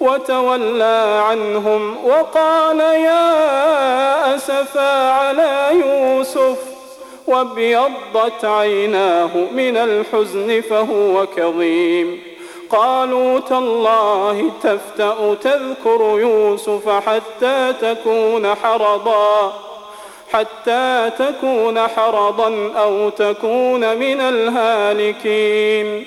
وتولى عنهم وقال يا أسفا على يوسف وابيضت عيناه من الحزن فهو كظيم. قالوا تالله تفتأ تذكر يوسف حتى تكون حرضا حتى تكون حرضا أو تكون من الهالكين.